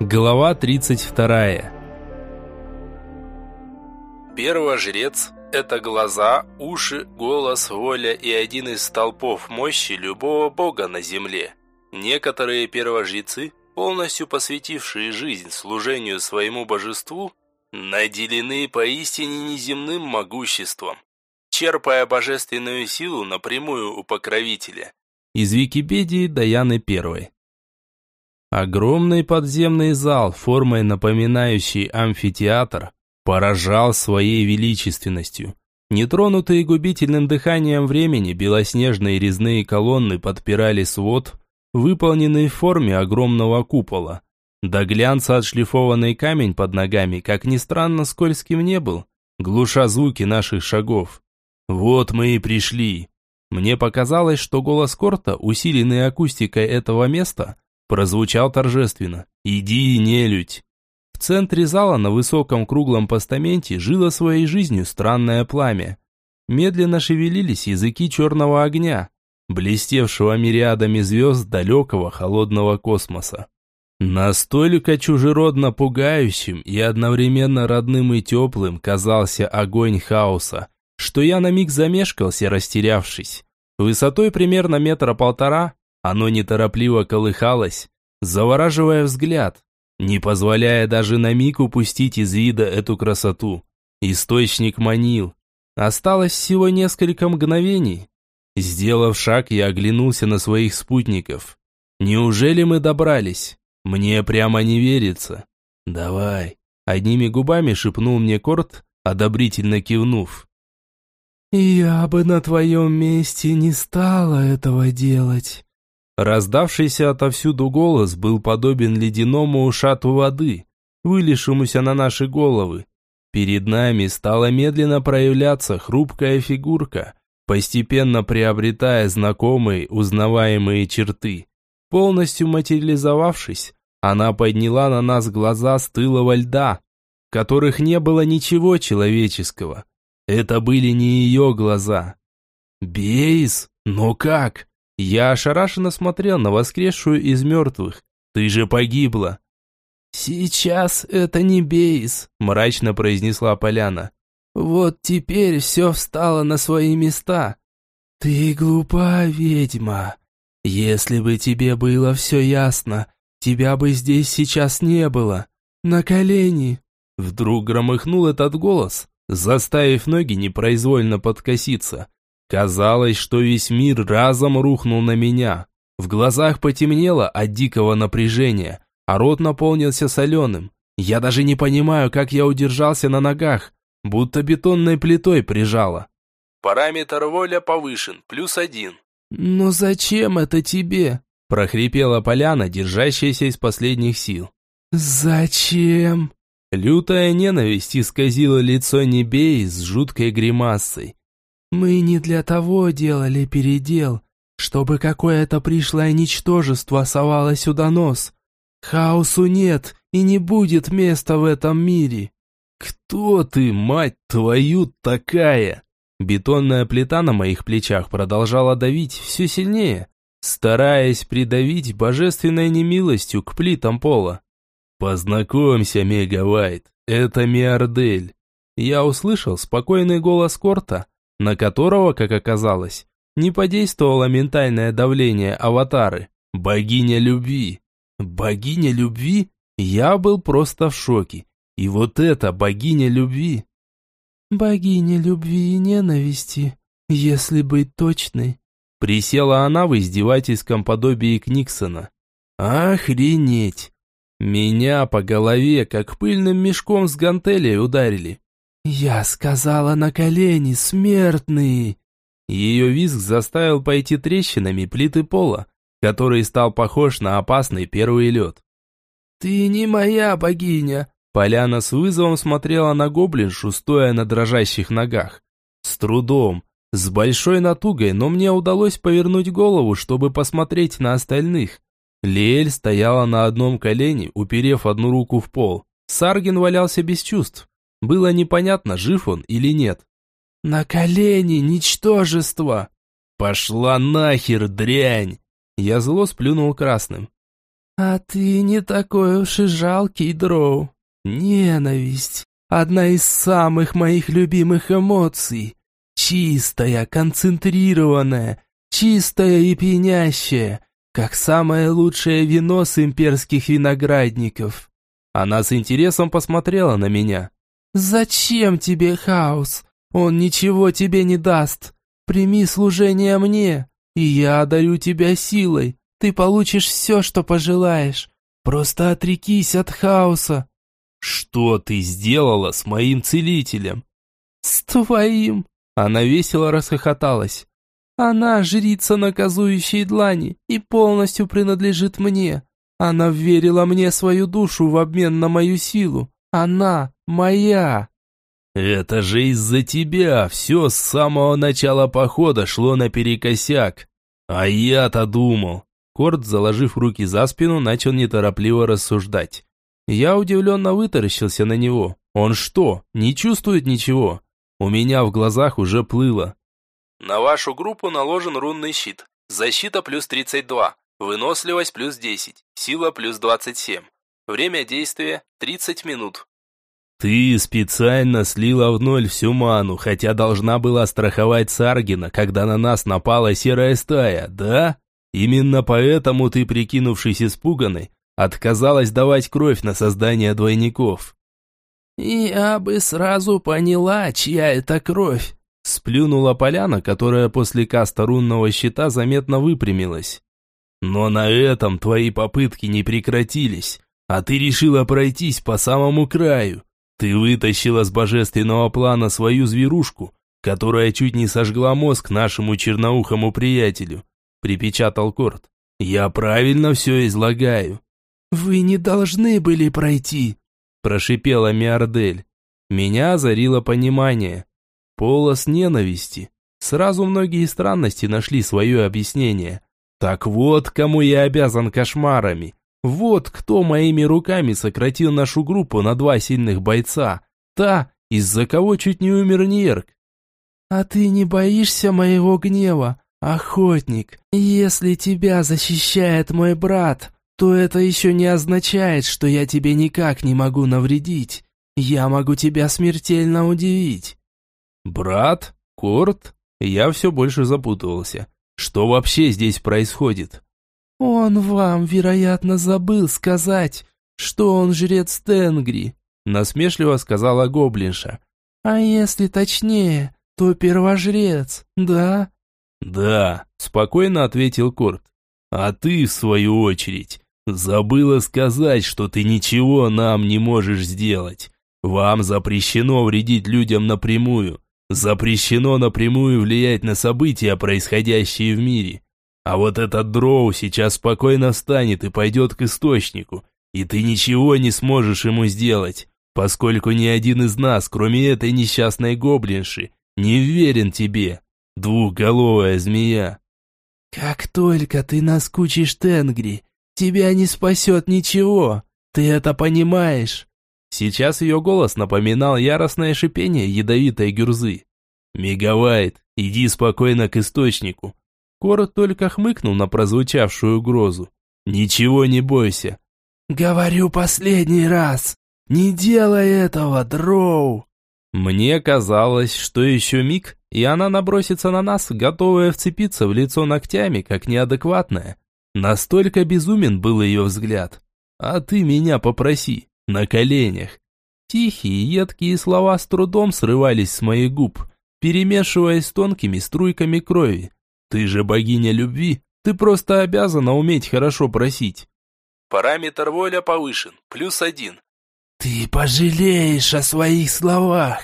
Глава 32. Первожрец – это глаза, уши, голос, воля и один из столпов мощи любого бога на земле. Некоторые первожрецы, полностью посвятившие жизнь служению своему божеству, наделены поистине неземным могуществом, черпая божественную силу напрямую у покровителя. Из Википедии Даяны Первой. Огромный подземный зал, формой напоминающий амфитеатр, поражал своей величественностью. Нетронутые губительным дыханием времени белоснежные резные колонны подпирали свод, выполненный в форме огромного купола. До глянца отшлифованный камень под ногами, как ни странно, скользким не был, глуша звуки наших шагов. «Вот мы и пришли!» Мне показалось, что голос Корта, усиленный акустикой этого места, прозвучал торжественно. «Иди, нелюдь!» В центре зала на высоком круглом постаменте жило своей жизнью странное пламя. Медленно шевелились языки черного огня, блестевшего мириадами звезд далекого холодного космоса. Настолько чужеродно пугающим и одновременно родным и теплым казался огонь хаоса, что я на миг замешкался, растерявшись. Высотой примерно метра полтора оно неторопливо колыхалось, завораживая взгляд, не позволяя даже на миг упустить из вида эту красоту. Источник манил. Осталось всего несколько мгновений. Сделав шаг, я оглянулся на своих спутников. Неужели мы добрались? Мне прямо не верится. Давай. Одними губами шепнул мне Корт, одобрительно кивнув. «Я бы на твоем месте не стала этого делать», Раздавшийся отовсюду голос был подобен ледяному ушату воды, вылившемуся на наши головы. Перед нами стала медленно проявляться хрупкая фигурка, постепенно приобретая знакомые, узнаваемые черты. Полностью материализовавшись, она подняла на нас глаза стылого льда, в которых не было ничего человеческого. Это были не ее глаза. «Бейс? Но как?» Я ошарашенно смотрел на воскресшую из мертвых. «Ты же погибла!» «Сейчас это не Бейс», – мрачно произнесла Поляна. «Вот теперь все встало на свои места. Ты глупа, ведьма. Если бы тебе было все ясно, тебя бы здесь сейчас не было. На колени!» Вдруг громыхнул этот голос, заставив ноги непроизвольно подкоситься. Казалось, что весь мир разом рухнул на меня. В глазах потемнело от дикого напряжения, а рот наполнился соленым. Я даже не понимаю, как я удержался на ногах, будто бетонной плитой прижало. Параметр воля повышен, плюс один. «Но зачем это тебе?» – прохрипела Поляна, держащаяся из последних сил. «Зачем?» Лютая ненависть исказила лицо Небей с жуткой гримасой. Мы не для того делали передел, чтобы какое-то пришлое ничтожество совало сюда нос. Хаосу нет и не будет места в этом мире. Кто ты, мать твою, такая? Бетонная плита на моих плечах продолжала давить все сильнее, стараясь придавить божественной немилостью к плитам пола. «Познакомься, Мегавайт, это Миардель». Я услышал спокойный голос Корта, на которого, как оказалось, не подействовало ментальное давление аватары. Богиня любви. Богиня любви? Я был просто в шоке. И вот это богиня любви. Богиня любви и ненависти, если быть точной. Присела она в издевательском подобии Книксона. Охренеть! Меня по голове, как пыльным мешком с гантелей ударили. «Я сказала на колени, смертные!» Ее визг заставил пойти трещинами плиты пола, который стал похож на опасный первый лед. «Ты не моя богиня!» Поляна с вызовом смотрела на гоблиншу, стоя на дрожащих ногах. С трудом, с большой натугой, но мне удалось повернуть голову, чтобы посмотреть на остальных. Лиэль стояла на одном колене, уперев одну руку в пол. Саргин валялся без чувств. Было непонятно, жив он или нет. «На колени, ничтожество!» «Пошла нахер, дрянь!» Я зло сплюнул красным. «А ты не такой уж и жалкий, Дроу. Ненависть – одна из самых моих любимых эмоций. Чистая, концентрированная, чистая и пьянящая, как самое лучшее вино с имперских виноградников». Она с интересом посмотрела на меня. «Зачем тебе хаос? Он ничего тебе не даст. Прими служение мне, и я одарю тебя силой. Ты получишь все, что пожелаешь. Просто отрекись от хаоса». «Что ты сделала с моим целителем?» «С твоим?» Она весело расхохоталась. «Она жрица наказующей длани и полностью принадлежит мне. Она верила мне свою душу в обмен на мою силу. Она моя!» «Это же из-за тебя все с самого начала похода шло наперекосяк. А я-то думал...» Корт, заложив руки за спину, начал неторопливо рассуждать. Я удивленно вытаращился на него. Он что, не чувствует ничего? У меня в глазах уже плыло. На вашу группу наложен рунный щит. Защита плюс 32, выносливость плюс 10, сила плюс 27. Время действия 30 минут. «Ты специально слила в ноль всю ману, хотя должна была страховать Саргина, когда на нас напала серая стая, да? Именно поэтому ты, прикинувшись испуганной, отказалась давать кровь на создание двойников». «Я бы сразу поняла, чья это кровь», – сплюнула поляна, которая после каста рунного щита заметно выпрямилась. «Но на этом твои попытки не прекратились, а ты решила пройтись по самому краю». Ты вытащила с божественного плана свою зверушку, которая чуть не сожгла мозг нашему черноухому приятелю, припечатал Корт. Я правильно все излагаю. Вы не должны были пройти, прошипела Миардель. Меня озарило понимание. Полос ненависти. Сразу многие странности нашли свое объяснение. Так вот, кому я обязан кошмарами. Вот кто моими руками сократил нашу группу на два сильных бойца. Та, из-за кого чуть не умер Нерк. А ты не боишься моего гнева, охотник? Если тебя защищает мой брат, то это еще не означает, что я тебе никак не могу навредить. Я могу тебя смертельно удивить. Брат? Корт? Я все больше запутывался. Что вообще здесь происходит? «Он вам, вероятно, забыл сказать, что он жрец Тенгри», насмешливо сказала гоблинша. «А если точнее, то первожрец, да?» «Да», спокойно ответил Корт. «А ты, в свою очередь, забыла сказать, что ты ничего нам не можешь сделать. Вам запрещено вредить людям напрямую, запрещено напрямую влиять на события, происходящие в мире. А вот этот дроу сейчас спокойно встанет и пойдет к источнику, и ты ничего не сможешь ему сделать, поскольку ни один из нас, кроме этой несчастной гоблинши, не верен тебе, двухголовая змея. Как только ты наскучишь Тенгри, тебя не спасет ничего, ты это понимаешь. Сейчас ее голос напоминал яростное шипение ядовитой гюрзы. «Мегавайт, иди спокойно к источнику. Корот только хмыкнул на прозвучавшую угрозу. «Ничего не бойся». «Говорю последний раз, не делай этого, Дроу!» Мне казалось, что еще миг, и она набросится на нас, готовая вцепиться в лицо ногтями, как неадекватная. Настолько безумен был ее взгляд. «А ты меня попроси, на коленях». Тихие, едкие слова с трудом срывались с моих губ, перемешиваясь с тонкими струйками крови. Ты же богиня любви, ты просто обязана уметь хорошо просить. Параметр воля повышен, плюс один. Ты пожалеешь о своих словах,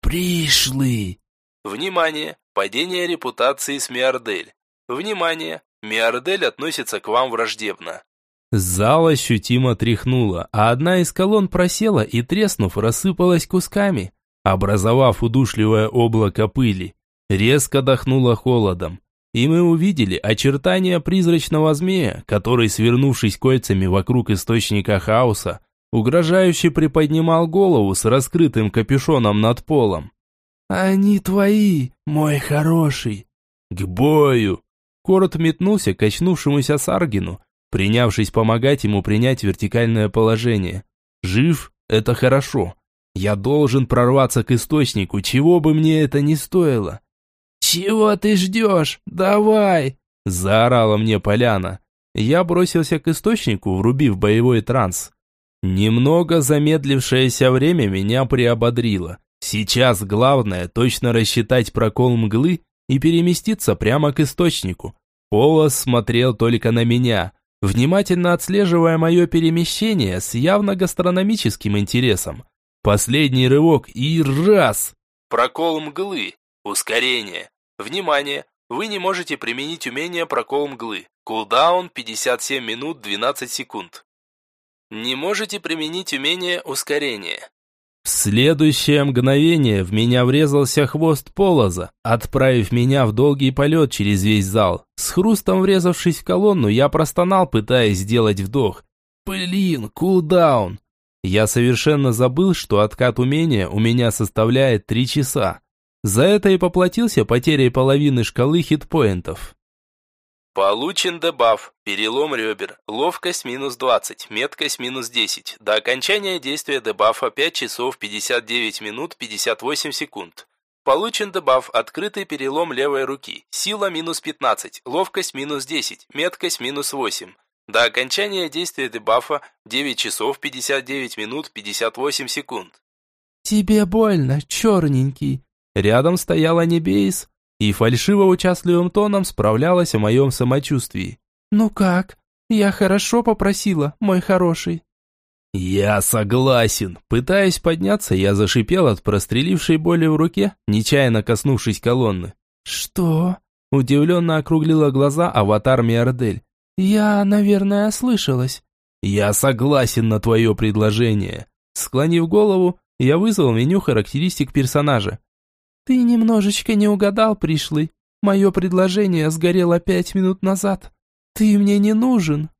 пришлый. Внимание, падение репутации с Миардель. Внимание, Миардель относится к вам враждебно. Зал ощутимо тряхнуло, а одна из колонн просела и, треснув, рассыпалась кусками, образовав удушливое облако пыли. Резко дохнуло холодом и мы увидели очертания призрачного змея, который, свернувшись кольцами вокруг источника хаоса, угрожающе приподнимал голову с раскрытым капюшоном над полом. «Они твои, мой хороший!» «К бою!» Корот метнулся к очнувшемуся Саргину, принявшись помогать ему принять вертикальное положение. Жив – это хорошо. Я должен прорваться к источнику, чего бы мне это ни стоило. «Чего ты ждешь? Давай!» – заорала мне поляна. Я бросился к источнику, врубив боевой транс. Немного замедлившееся время меня приободрило. Сейчас главное точно рассчитать прокол мглы и переместиться прямо к источнику. Полос смотрел только на меня, внимательно отслеживая мое перемещение с явно гастрономическим интересом. Последний рывок и раз! Прокол мглы. Ускорение. Внимание! Вы не можете применить умение прокол мглы. Кулдаун 57 минут 12 секунд. Не можете применить умение ускорения. В следующее мгновение в меня врезался хвост полоза, отправив меня в долгий полет через весь зал. С хрустом врезавшись в колонну, я простонал, пытаясь сделать вдох. Блин, кулдаун. Я совершенно забыл, что откат умения у меня составляет три часа. За это и поплатился потерей половины шкалы хитпоинтов. Получен дебаф, перелом ребер, ловкость минус 20, меткость минус 10. До окончания действия дебафа 5 часов 59 минут 58 секунд. Получен дебаф «Открытый перелом левой руки». Сила минус 15, ловкость минус 10, меткость минус 8. До окончания действия дебафа 9 часов 59 минут 58 секунд. «Тебе больно, черненький». Рядом стояла Небейс, и фальшиво-участливым тоном справлялась о моем самочувствии. «Ну как? Я хорошо попросила, мой хороший». «Я согласен». Пытаясь подняться, я зашипел от прострелившей боли в руке, нечаянно коснувшись колонны. «Что?» Удивленно округлила глаза аватар Миордель. «Я, наверное, ослышалась». «Я согласен на твое предложение». Склонив голову, я вызвал меню характеристик персонажа. «Ты немножечко не угадал, пришлый. Мое предложение сгорело пять минут назад. Ты мне не нужен».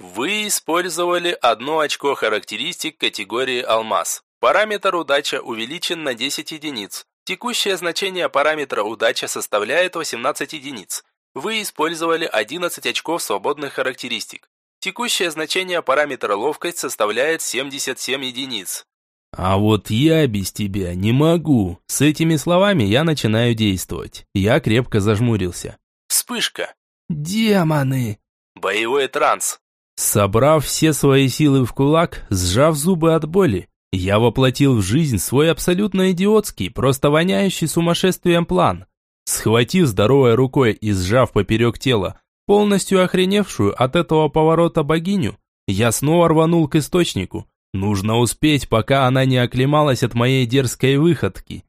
Вы использовали одно очко характеристик категории «Алмаз». Параметр «Удача» увеличен на 10 единиц. Текущее значение параметра «Удача» составляет 18 единиц. Вы использовали 11 очков свободных характеристик. Текущее значение параметра «Ловкость» составляет 77 единиц. «А вот я без тебя не могу». С этими словами я начинаю действовать. Я крепко зажмурился. Вспышка. «Демоны!» Боевой транс. Собрав все свои силы в кулак, сжав зубы от боли, я воплотил в жизнь свой абсолютно идиотский, просто воняющий сумасшествием план. Схватив здоровой рукой и сжав поперек тела, полностью охреневшую от этого поворота богиню, я снова рванул к источнику, Нужно успеть, пока она не оклемалась от моей дерзкой выходки.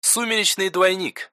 Сумеречный двойник.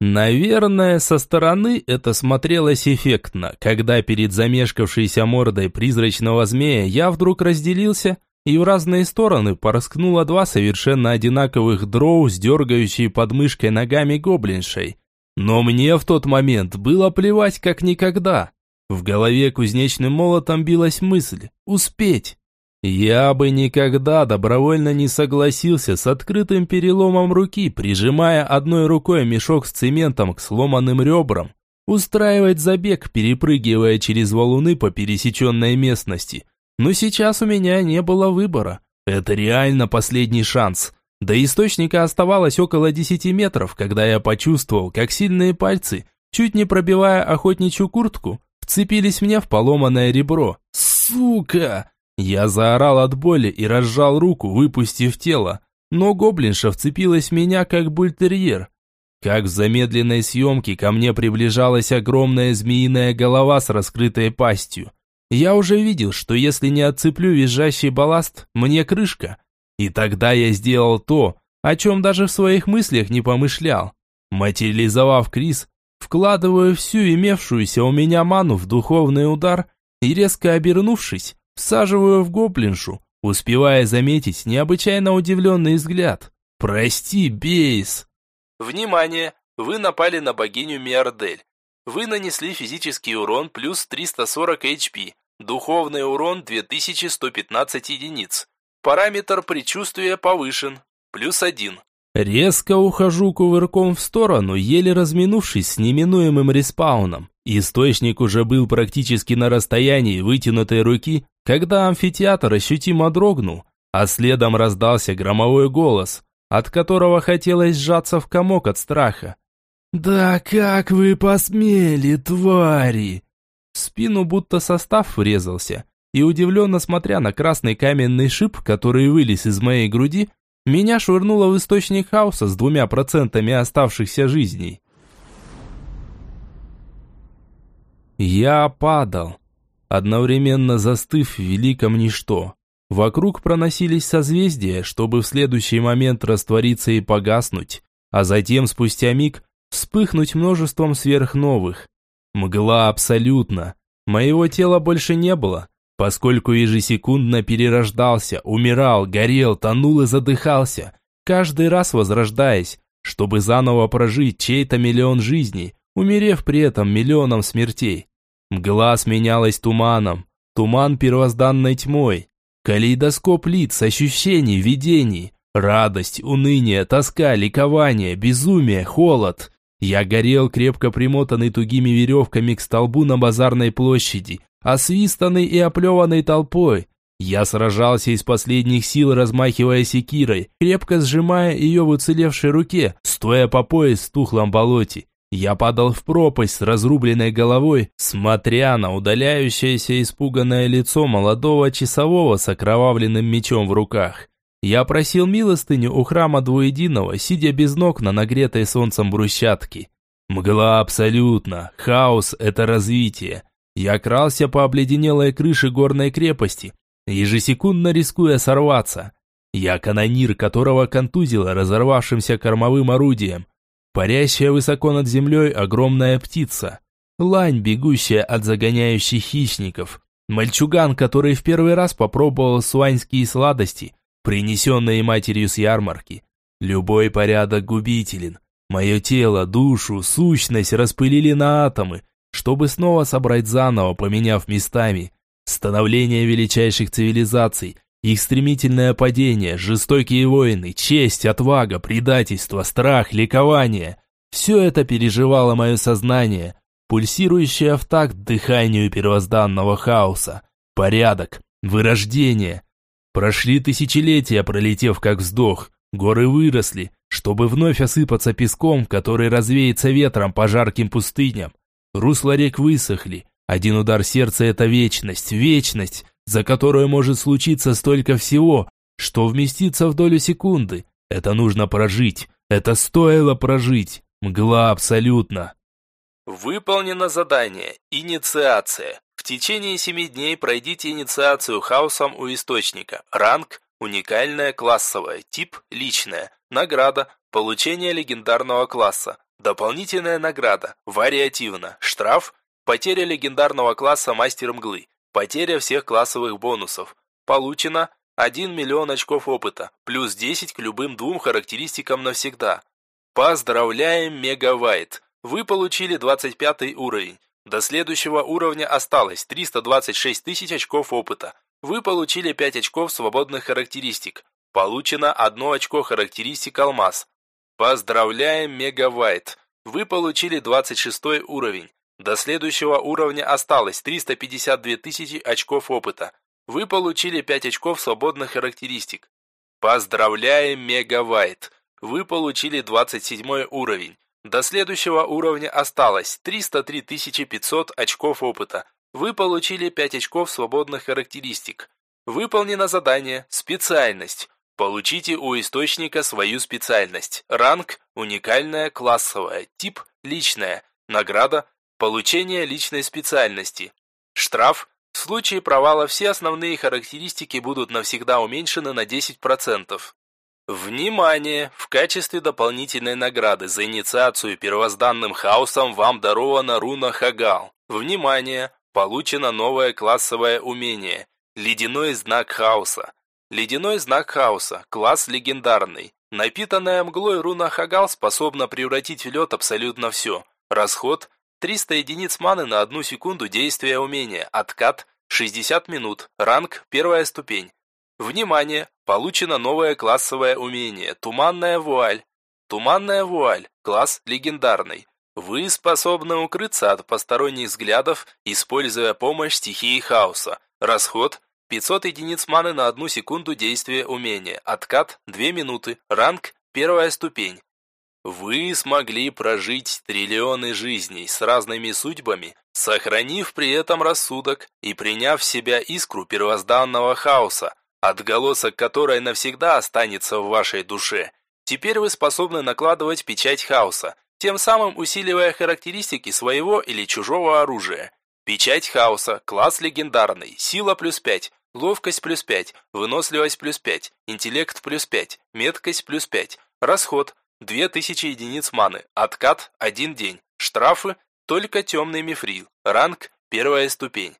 Наверное, со стороны это смотрелось эффектно, когда перед замешкавшейся мордой призрачного змея я вдруг разделился и в разные стороны порскнуло два совершенно одинаковых дроу с дергающей подмышкой ногами гоблиншей. Но мне в тот момент было плевать как никогда. В голове кузнечным молотом билась мысль «Успеть!» Я бы никогда добровольно не согласился с открытым переломом руки, прижимая одной рукой мешок с цементом к сломанным ребрам, устраивать забег, перепрыгивая через валуны по пересеченной местности. Но сейчас у меня не было выбора. Это реально последний шанс. До источника оставалось около 10 метров, когда я почувствовал, как сильные пальцы, чуть не пробивая охотничью куртку, вцепились мне в поломанное ребро. «Сука!» Я заорал от боли и разжал руку, выпустив тело, но гоблинша вцепилась в меня, как бультерьер. Как в замедленной съемке ко мне приближалась огромная змеиная голова с раскрытой пастью. Я уже видел, что если не отцеплю визжащий балласт, мне крышка. И тогда я сделал то, о чем даже в своих мыслях не помышлял. Материализовав Крис, вкладываю всю имевшуюся у меня ману в духовный удар и резко обернувшись, Всаживаю в гоблиншу, успевая заметить необычайно удивленный взгляд. «Прости, Бейс!» Внимание! Вы напали на богиню Миордель. Вы нанесли физический урон плюс 340 HP, духовный урон 2115 единиц. Параметр предчувствия повышен, плюс 1. Резко ухожу кувырком в сторону, еле разминувшись с неминуемым респауном. Источник уже был практически на расстоянии вытянутой руки, когда амфитеатр ощутимо дрогнул, а следом раздался громовой голос, от которого хотелось сжаться в комок от страха. «Да как вы посмели, твари!» В спину будто состав врезался, и удивленно смотря на красный каменный шип, который вылез из моей груди, меня швырнуло в источник хаоса с двумя процентами оставшихся жизней. Я падал, одновременно застыв в великом ничто. Вокруг проносились созвездия, чтобы в следующий момент раствориться и погаснуть, а затем, спустя миг, вспыхнуть множеством сверхновых. Мгла абсолютно. Моего тела больше не было, поскольку ежесекундно перерождался, умирал, горел, тонул и задыхался, каждый раз возрождаясь, чтобы заново прожить чей-то миллион жизней, умерев при этом миллионом смертей. Мгла сменялась туманом, туман первозданной тьмой, калейдоскоп лиц, ощущений, видений, радость, уныние, тоска, ликование, безумие, холод. Я горел, крепко примотанный тугими веревками к столбу на базарной площади, освистанный и оплеванный толпой. Я сражался из последних сил, размахивая секирой, крепко сжимая ее в уцелевшей руке, стоя по пояс в тухлом болоте. Я падал в пропасть с разрубленной головой, смотря на удаляющееся испуганное лицо молодого часового с окровавленным мечом в руках. Я просил милостыню у храма двуединого, сидя без ног на нагретой солнцем брусчатке. Мгла абсолютно, хаос – это развитие. Я крался по обледенелой крыше горной крепости, ежесекундно рискуя сорваться. Я канонир, которого контузило разорвавшимся кормовым орудием. Парящая высоко над землей огромная птица. Лань, бегущая от загоняющих хищников. Мальчуган, который в первый раз попробовал суаньские сладости, принесенные матерью с ярмарки. Любой порядок губителен. Мое тело, душу, сущность распылили на атомы, чтобы снова собрать заново, поменяв местами. Становление величайших цивилизаций, их стремительное падение, жестокие войны, честь, отвага, предательство, страх, ликование – все это переживало мое сознание, пульсирующее в такт дыханию первозданного хаоса. Порядок, вырождение. Прошли тысячелетия, пролетев как вздох, горы выросли, чтобы вновь осыпаться песком, который развеется ветром по жарким пустыням. Русла рек высохли. Один удар сердца – это вечность, вечность, за которую может случиться столько всего, что вместится в долю секунды. Это нужно прожить, это стоило прожить. Мгла абсолютно. Выполнено задание. Инициация. В течение семи дней пройдите инициацию хаосом у источника. Ранг – уникальная классовая. Тип – личная. Награда – получение легендарного класса. Дополнительная награда. Вариативно. Штраф. Потеря легендарного класса Мастер Мглы. Потеря всех классовых бонусов. Получено 1 миллион очков опыта, плюс 10 к любым двум характеристикам навсегда. Поздравляем, Мегавайт! Вы получили 25 уровень. До следующего уровня осталось 326 тысяч очков опыта. Вы получили 5 очков свободных характеристик. Получено 1 очко характеристик алмаз. Поздравляем, Мегавайт! Вы получили 26 уровень. До следующего уровня осталось 352 тысячи очков опыта. Вы получили 5 очков свободных характеристик. Поздравляем, Мегавайт! Вы получили 27 уровень. До следующего уровня осталось 303 500 очков опыта. Вы получили 5 очков свободных характеристик. Выполнено задание «Специальность». Получите у источника свою специальность. Ранг – уникальная, классовая. Тип – личная. Награда – получение личной специальности. Штраф – в случае провала все основные характеристики будут навсегда уменьшены на 10%. Внимание! В качестве дополнительной награды за инициацию первозданным хаосом вам дарована руна Хагал. Внимание! Получено новое классовое умение – Ледяной знак хаоса. Ледяной знак хаоса, класс легендарный. Напитанная мглой руна Хагал способна превратить в лед абсолютно все. Расход – 300 единиц маны на одну секунду действия умения. Откат – 60 минут. Ранг – первая ступень. Внимание! Получено новое классовое умение – Туманная вуаль. Туманная вуаль, класс легендарный. Вы способны укрыться от посторонних взглядов, используя помощь стихии хаоса. Расход 500 единиц маны на одну секунду действия умения. Откат 2 минуты. Ранг первая ступень. Вы смогли прожить триллионы жизней с разными судьбами, сохранив при этом рассудок и приняв в себя искру первозданного хаоса, отголосок которой навсегда останется в вашей душе. Теперь вы способны накладывать печать хаоса, тем самым усиливая характеристики своего или чужого оружия. Печать хаоса, класс легендарный, сила плюс 5, ловкость плюс 5, выносливость плюс 5, интеллект плюс 5, меткость плюс 5, расход 2000 единиц маны. Откат – один день. Штрафы – только темный мифрил. Ранг – первая ступень.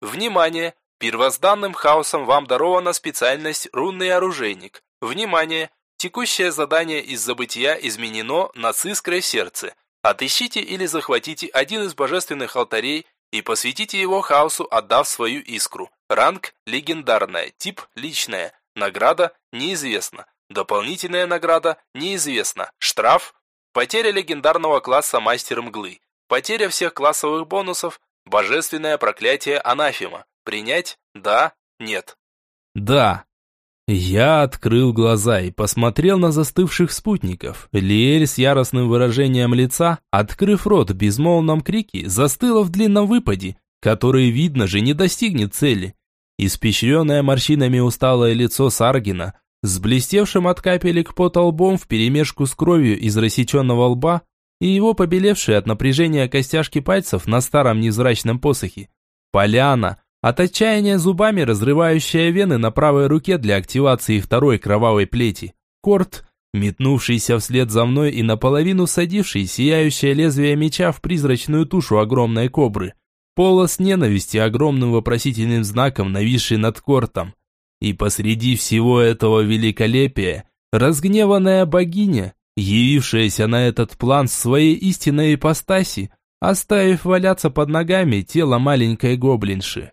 Внимание! Первозданным хаосом вам дарована специальность «Рунный оружейник». Внимание! Текущее задание из забытия изменено на с сердце. Отыщите или захватите один из божественных алтарей и посвятите его хаосу, отдав свою искру. Ранг – легендарная, тип – личная, награда – неизвестна. Дополнительная награда неизвестна. Штраф. Потеря легендарного класса Мастер Мглы. Потеря всех классовых бонусов. Божественное проклятие Анафима. Принять? Да? Нет? Да. Я открыл глаза и посмотрел на застывших спутников. Лиэль с яростным выражением лица, открыв рот в безмолвном крике, застыла в длинном выпаде, который, видно же, не достигнет цели. Испещренное морщинами усталое лицо Саргина с блестевшим от капелек пота лбом вперемешку с кровью из рассеченного лба и его побелевшие от напряжения костяшки пальцев на старом невзрачном посохе. Поляна, от отчаяния зубами разрывающая вены на правой руке для активации второй кровавой плети. Корт, метнувшийся вслед за мной и наполовину садивший сияющее лезвие меча в призрачную тушу огромной кобры. Полос ненависти огромным вопросительным знаком, нависший над Кортом. И посреди всего этого великолепия разгневанная богиня, явившаяся на этот план в своей истинной ипостаси, оставив валяться под ногами тело маленькой гоблинши.